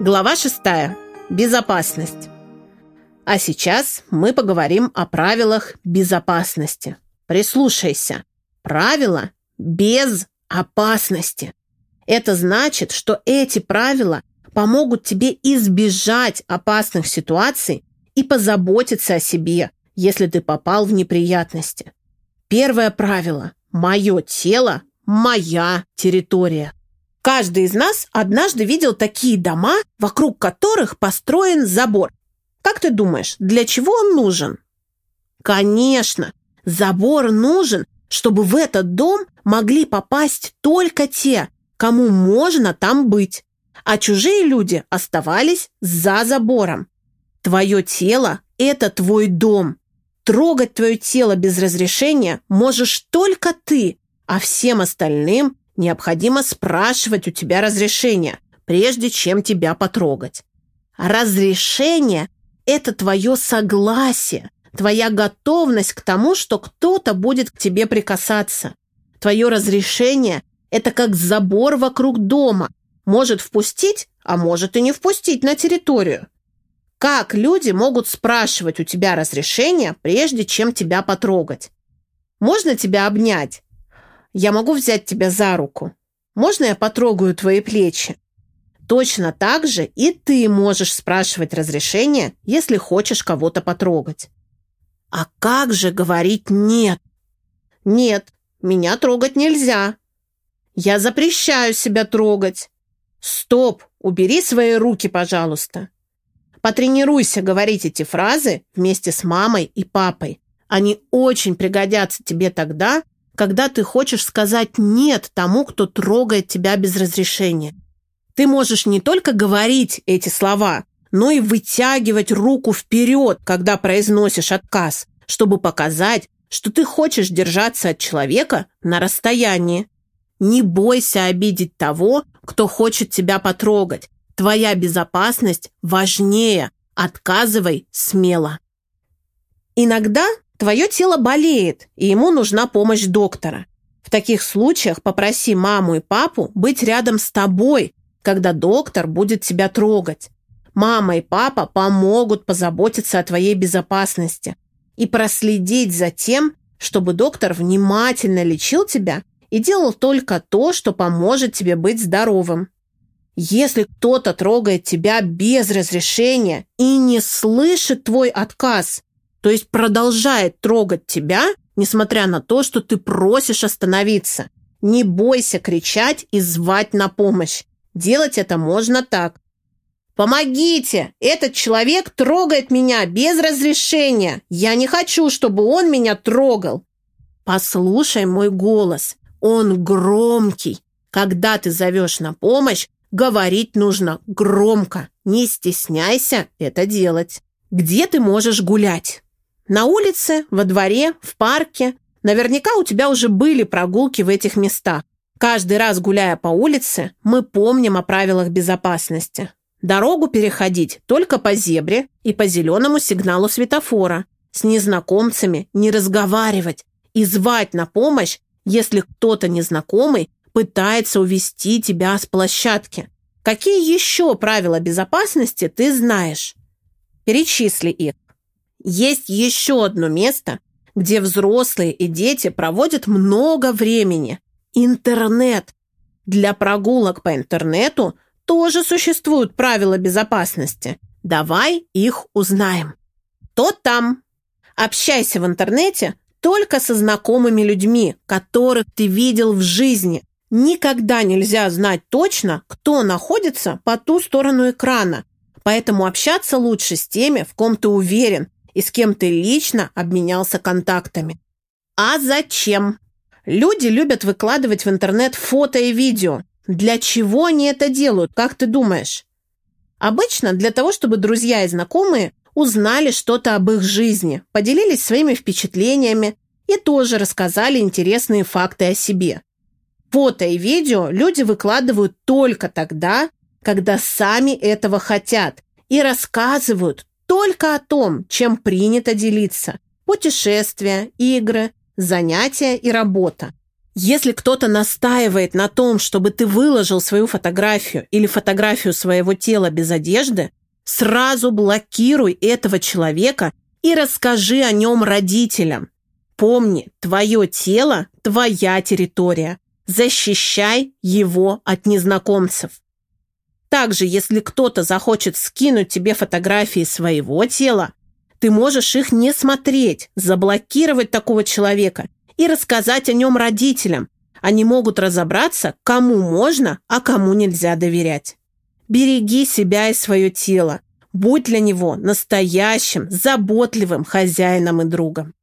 Глава 6. Безопасность. А сейчас мы поговорим о правилах безопасности. Прислушайся. Правила без опасности. Это значит, что эти правила помогут тебе избежать опасных ситуаций и позаботиться о себе, если ты попал в неприятности. Первое правило – мое тело – моя территория. Каждый из нас однажды видел такие дома, вокруг которых построен забор. Как ты думаешь, для чего он нужен? Конечно, забор нужен, чтобы в этот дом могли попасть только те, кому можно там быть, а чужие люди оставались за забором. Твое тело – это твой дом. Трогать твое тело без разрешения можешь только ты, а всем остальным необходимо спрашивать у тебя разрешение, прежде чем тебя потрогать. Разрешение – это твое согласие, твоя готовность к тому, что кто-то будет к тебе прикасаться. Твое разрешение – это как забор вокруг дома. Может впустить, а может и не впустить на территорию. Как люди могут спрашивать у тебя разрешение, прежде чем тебя потрогать? Можно тебя обнять? Я могу взять тебя за руку? Можно я потрогаю твои плечи? Точно так же и ты можешь спрашивать разрешение, если хочешь кого-то потрогать. А как же говорить «нет»? Нет, меня трогать нельзя. Я запрещаю себя трогать. Стоп, убери свои руки, пожалуйста. Потренируйся говорить эти фразы вместе с мамой и папой. Они очень пригодятся тебе тогда, когда ты хочешь сказать «нет» тому, кто трогает тебя без разрешения. Ты можешь не только говорить эти слова, но и вытягивать руку вперед, когда произносишь отказ, чтобы показать, что ты хочешь держаться от человека на расстоянии. Не бойся обидеть того, кто хочет тебя потрогать. Твоя безопасность важнее. Отказывай смело. Иногда Твое тело болеет, и ему нужна помощь доктора. В таких случаях попроси маму и папу быть рядом с тобой, когда доктор будет тебя трогать. Мама и папа помогут позаботиться о твоей безопасности и проследить за тем, чтобы доктор внимательно лечил тебя и делал только то, что поможет тебе быть здоровым. Если кто-то трогает тебя без разрешения и не слышит твой отказ, то есть продолжает трогать тебя, несмотря на то, что ты просишь остановиться. Не бойся кричать и звать на помощь. Делать это можно так. «Помогите! Этот человек трогает меня без разрешения. Я не хочу, чтобы он меня трогал». Послушай мой голос. Он громкий. Когда ты зовешь на помощь, говорить нужно громко. Не стесняйся это делать. Где ты можешь гулять? На улице, во дворе, в парке. Наверняка у тебя уже были прогулки в этих местах. Каждый раз, гуляя по улице, мы помним о правилах безопасности. Дорогу переходить только по зебре и по зеленому сигналу светофора. С незнакомцами не разговаривать и звать на помощь, если кто-то незнакомый пытается увести тебя с площадки. Какие еще правила безопасности ты знаешь? Перечисли их. Есть еще одно место, где взрослые и дети проводят много времени. Интернет. Для прогулок по интернету тоже существуют правила безопасности. Давай их узнаем. То там. Общайся в интернете только со знакомыми людьми, которых ты видел в жизни. Никогда нельзя знать точно, кто находится по ту сторону экрана. Поэтому общаться лучше с теми, в ком ты уверен, и с кем ты лично обменялся контактами. А зачем? Люди любят выкладывать в интернет фото и видео. Для чего они это делают, как ты думаешь? Обычно для того, чтобы друзья и знакомые узнали что-то об их жизни, поделились своими впечатлениями и тоже рассказали интересные факты о себе. Фото и видео люди выкладывают только тогда, когда сами этого хотят, и рассказывают только о том, чем принято делиться. Путешествия, игры, занятия и работа. Если кто-то настаивает на том, чтобы ты выложил свою фотографию или фотографию своего тела без одежды, сразу блокируй этого человека и расскажи о нем родителям. Помни, твое тело – твоя территория. Защищай его от незнакомцев. Также, если кто-то захочет скинуть тебе фотографии своего тела, ты можешь их не смотреть, заблокировать такого человека и рассказать о нем родителям. Они могут разобраться, кому можно, а кому нельзя доверять. Береги себя и свое тело. Будь для него настоящим, заботливым хозяином и другом.